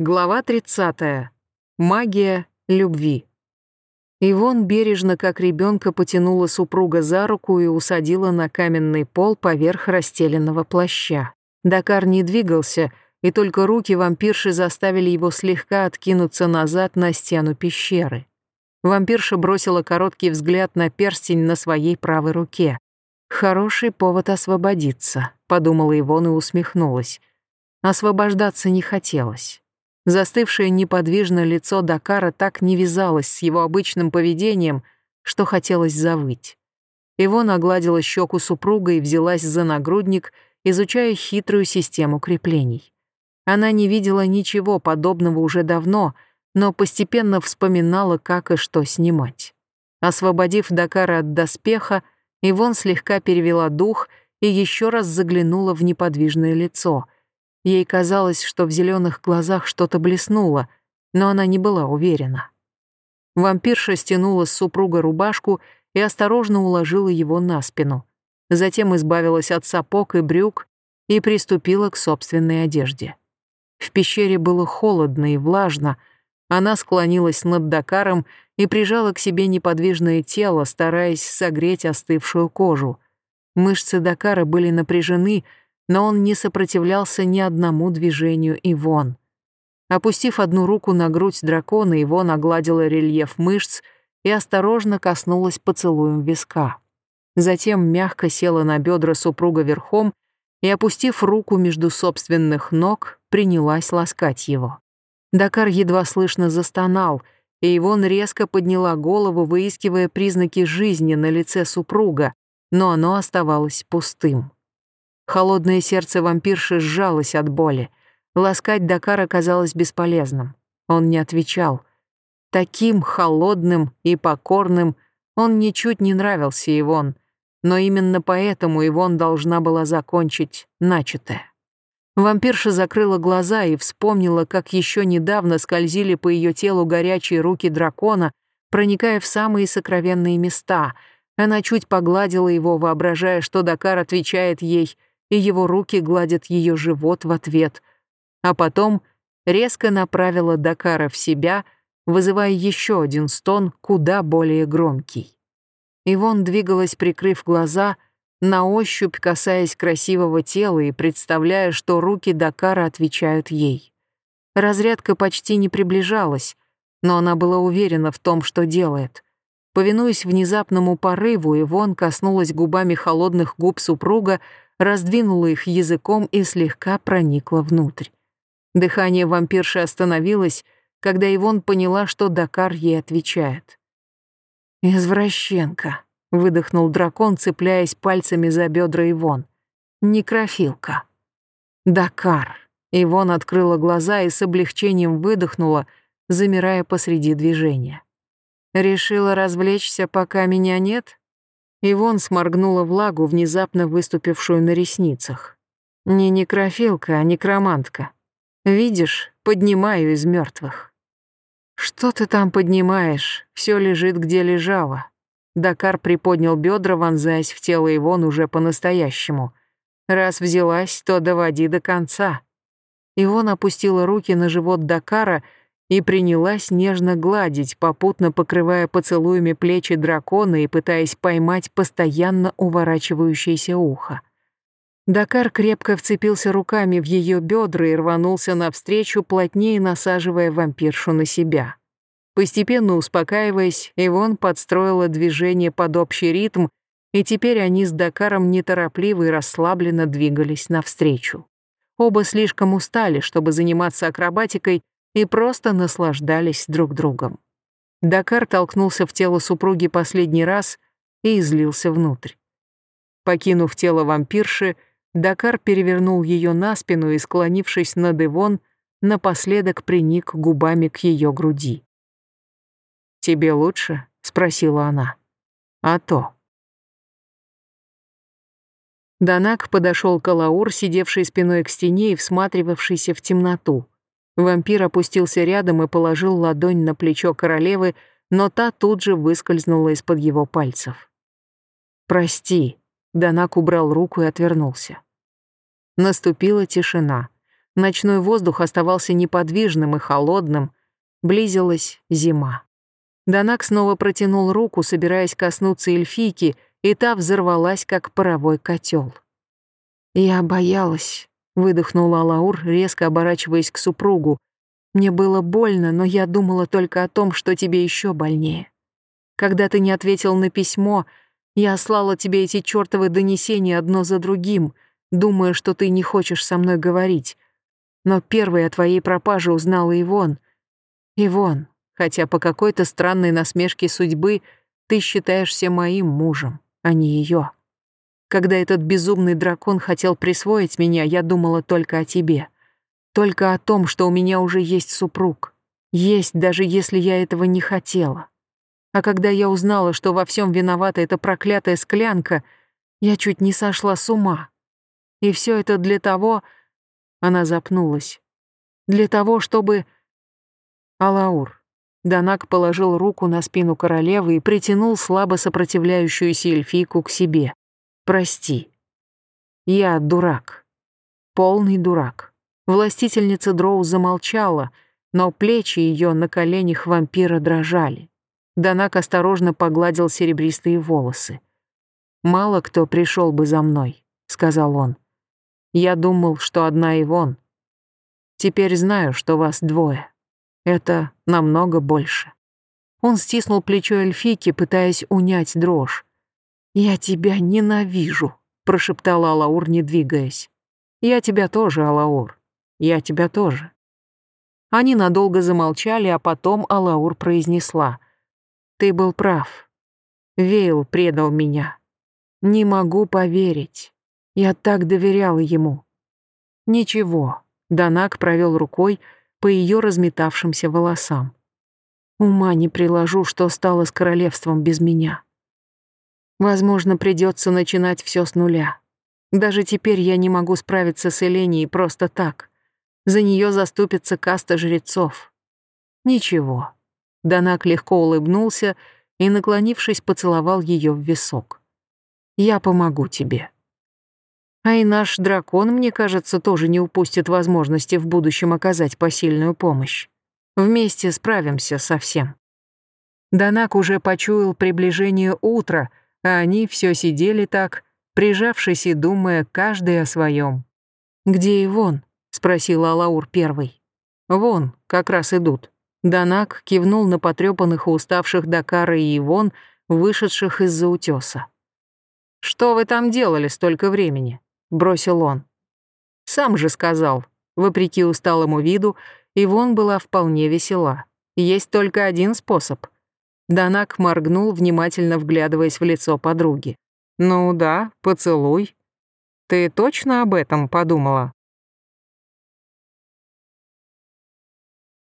Глава 30. Магия любви. Ивон бережно, как ребенка, потянула супруга за руку и усадила на каменный пол поверх расстеленного плаща. Дакар не двигался, и только руки вампирши заставили его слегка откинуться назад на стену пещеры. Вампирша бросила короткий взгляд на перстень на своей правой руке. «Хороший повод освободиться», — подумала Ивон и усмехнулась. Освобождаться не хотелось. Застывшее неподвижно лицо Дакара так не вязалось с его обычным поведением, что хотелось завыть. Ивон огладила щеку супруга и взялась за нагрудник, изучая хитрую систему креплений. Она не видела ничего подобного уже давно, но постепенно вспоминала, как и что снимать. Освободив Дакара от доспеха, Ивон слегка перевела дух и еще раз заглянула в неподвижное лицо — Ей казалось, что в зеленых глазах что-то блеснуло, но она не была уверена. Вампирша стянула с супруга рубашку и осторожно уложила его на спину. Затем избавилась от сапог и брюк и приступила к собственной одежде. В пещере было холодно и влажно. Она склонилась над Дакаром и прижала к себе неподвижное тело, стараясь согреть остывшую кожу. Мышцы Дакара были напряжены, но он не сопротивлялся ни одному движению Ивон. Опустив одну руку на грудь дракона, Ивон огладила рельеф мышц и осторожно коснулась поцелуем виска. Затем мягко села на бедра супруга верхом и, опустив руку между собственных ног, принялась ласкать его. Дакар едва слышно застонал, и Ивон резко подняла голову, выискивая признаки жизни на лице супруга, но оно оставалось пустым. Холодное сердце вампирши сжалось от боли. Ласкать Дакара казалось бесполезным. Он не отвечал. Таким холодным и покорным он ничуть не нравился Ивон, но именно поэтому Ивон должна была закончить начатое. Вампирша закрыла глаза и вспомнила, как еще недавно скользили по ее телу горячие руки дракона, проникая в самые сокровенные места. Она чуть погладила его, воображая, что Дакар отвечает ей — и его руки гладят ее живот в ответ, а потом резко направила Дакара в себя, вызывая еще один стон, куда более громкий. Ивон двигалась, прикрыв глаза, на ощупь касаясь красивого тела и представляя, что руки Дакара отвечают ей. Разрядка почти не приближалась, но она была уверена в том, что делает. Повинуясь внезапному порыву, Ивон коснулась губами холодных губ супруга, раздвинула их языком и слегка проникла внутрь. Дыхание вампирши остановилось, когда Ивон поняла, что Дакар ей отвечает. «Извращенка», — выдохнул дракон, цепляясь пальцами за бедра Ивон. «Некрофилка». «Дакар». Ивон открыла глаза и с облегчением выдохнула, замирая посреди движения. «Решила развлечься, пока меня нет?» Ивон сморгнула влагу, внезапно выступившую на ресницах. Не некрофилка, а некромантка. Видишь, поднимаю из мертвых. Что ты там поднимаешь? Все лежит, где лежало. Дакар приподнял бедра, вонзаясь в тело Ивон уже по-настоящему. Раз взялась, то доводи до конца. Ивон опустила руки на живот Дакара и принялась нежно гладить, попутно покрывая поцелуями плечи дракона и пытаясь поймать постоянно уворачивающееся ухо. Дакар крепко вцепился руками в ее бедра и рванулся навстречу, плотнее насаживая вампиршу на себя. Постепенно успокаиваясь, Ивон подстроила движение под общий ритм, и теперь они с Дакаром неторопливо и расслабленно двигались навстречу. Оба слишком устали, чтобы заниматься акробатикой, и просто наслаждались друг другом. Дакар толкнулся в тело супруги последний раз и излился внутрь. Покинув тело вампирши, Дакар перевернул ее на спину и, склонившись над Ивон, напоследок приник губами к ее груди. «Тебе лучше?» — спросила она. «А то». Данак подошел к Алаур, сидевший спиной к стене и всматривавшийся в темноту. Вампир опустился рядом и положил ладонь на плечо королевы, но та тут же выскользнула из-под его пальцев. «Прости», — Данак убрал руку и отвернулся. Наступила тишина. Ночной воздух оставался неподвижным и холодным. Близилась зима. Данак снова протянул руку, собираясь коснуться эльфийки, и та взорвалась, как паровой котел. «Я боялась», — выдохнула Лаур, резко оборачиваясь к супругу. «Мне было больно, но я думала только о том, что тебе еще больнее. Когда ты не ответил на письмо, я слала тебе эти чёртовы донесения одно за другим, думая, что ты не хочешь со мной говорить. Но первой о твоей пропаже узнала Ивон. Ивон, хотя по какой-то странной насмешке судьбы ты считаешься моим мужем, а не ее. Когда этот безумный дракон хотел присвоить меня, я думала только о тебе. Только о том, что у меня уже есть супруг. Есть, даже если я этого не хотела. А когда я узнала, что во всем виновата эта проклятая склянка, я чуть не сошла с ума. И все это для того... Она запнулась. Для того, чтобы... Алаур. Данак положил руку на спину королевы и притянул слабо сопротивляющуюся эльфийку к себе. «Прости. Я дурак. Полный дурак». Властительница Дроу замолчала, но плечи ее на коленях вампира дрожали. Данак осторожно погладил серебристые волосы. «Мало кто пришел бы за мной», — сказал он. «Я думал, что одна Ивон. Теперь знаю, что вас двое». Это намного больше. Он стиснул плечо эльфийки, пытаясь унять дрожь. «Я тебя ненавижу», — прошептала Алаур, не двигаясь. «Я тебя тоже, Алаур. Я тебя тоже». Они надолго замолчали, а потом Алаур произнесла. «Ты был прав. Вейл предал меня. Не могу поверить. Я так доверяла ему». «Ничего», — Данак провел рукой, — по ее разметавшимся волосам. Ума не приложу, что стало с королевством без меня. Возможно, придется начинать все с нуля. Даже теперь я не могу справиться с Эленией просто так. За нее заступится каста жрецов. Ничего. Данак легко улыбнулся и, наклонившись, поцеловал ее в висок. «Я помогу тебе». А и наш дракон, мне кажется, тоже не упустит возможности в будущем оказать посильную помощь. Вместе справимся со всем. Данак уже почуял приближение утра, а они все сидели так, прижавшись и думая каждый о своем. «Где Ивон?» — спросил Алаур первый. «Вон, как раз идут». Данак кивнул на потрепанных и уставших Дакара и Ивон, вышедших из-за утеса. «Что вы там делали столько времени?» бросил он. Сам же сказал, вопреки усталому виду, Ивон была вполне весела. Есть только один способ. Данак моргнул, внимательно вглядываясь в лицо подруги. «Ну да, поцелуй. Ты точно об этом подумала?»